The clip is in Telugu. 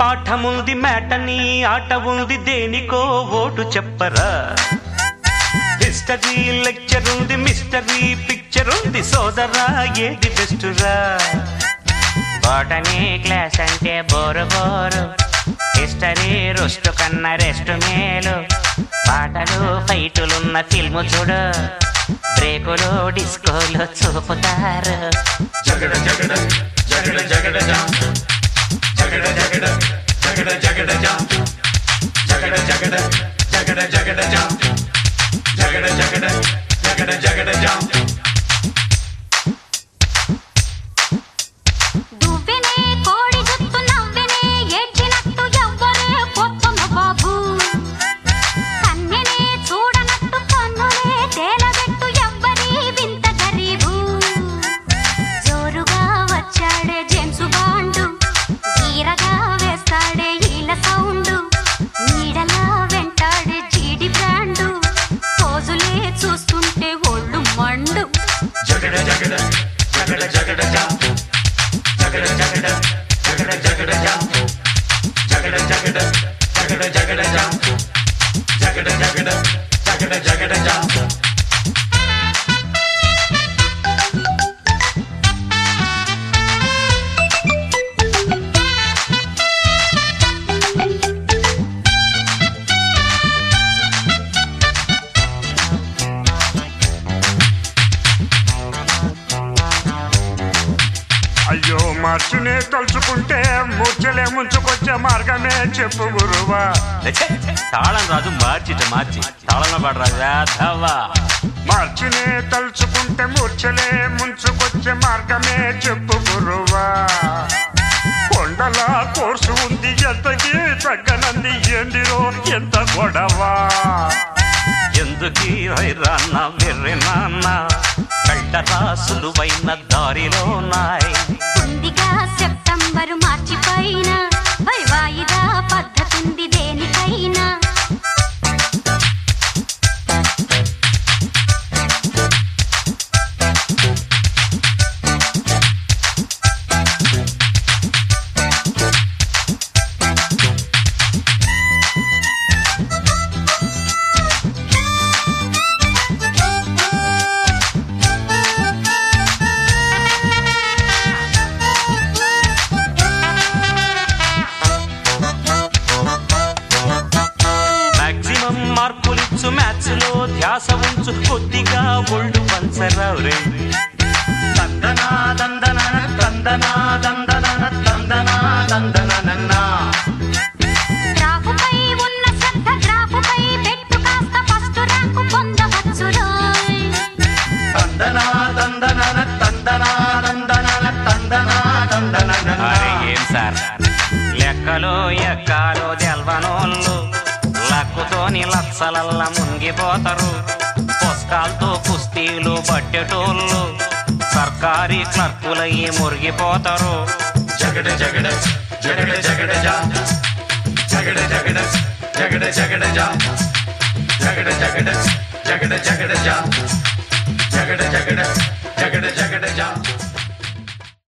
పాఠముంది మేటని ఆట ఉంది దేనికో ఓటు చెప్పరా హిస్టరీ లెక్చర్ ఉంది మిస్టరీ పిక్చర్ ఉంది సోదరా ఏది బెస్టురా? బోటనీ క్లాస్ అంటే బోరు బోరు. హిస్టరీ రుస్టు కన్నా రెస్ట్ మేలు. పాటలు ఫైటులున్న ఫిల్ము చూడు. బ్రేకులు డిస్కోలు చూపుతారు. జగడ జగడ జగడ జగడ జా జగడ జగడ జగడ జగడ జా జగడ జగడ జగడ జగడ జా జగడ జగడ జగడ జగడ జా జగడ జగడ మార్చునే తలుచుకుంటే మూర్చలే ముంచుకొచ్చే మార్గమే చెప్పు గురువా. తాళం రాజు మార్చిట మార్చి. తాళంలో పడరాదు వేధవా మార్చునే తలుచుకుంటే మూర్చలే ముంచుకొచ్చే మార్గమే చెప్పు గురువా. కొండల కోర్సు ఉంది ఎంతకి తగ్గనంది ఏందిరో ఎంత గొడవా. ఎందుకీ వైరాన్న వెర్రి నాన్న కళ్ళరా సులువైన దారిలో నాయ్. మొదటిగా సెప్టెంబరు మార్చిపోయినా ఉంచు కొద్దిగా ఒళ్ళు పంచరావు రే తందనా దందన తందనా దందన తందనా దందన ఏం సార్ లెక్కలు ఎక్కాలు తెల్వనోళ్ళు లక్కుతోని లక్షలల్లా మునిగిపోతారు పుస్తకాలతో కుస్తీలు పట్టేటోళ్ళు. సర్కారీ క్లర్కులయ్యి మురిగిపోతారు. జగడ జగడ జగడ జగడ జగడ జగడ జగడ జగడ జగడ జా. జగడ జగడ జగడ జగడ జా. జగడ జగడ జగడ జగడ జా.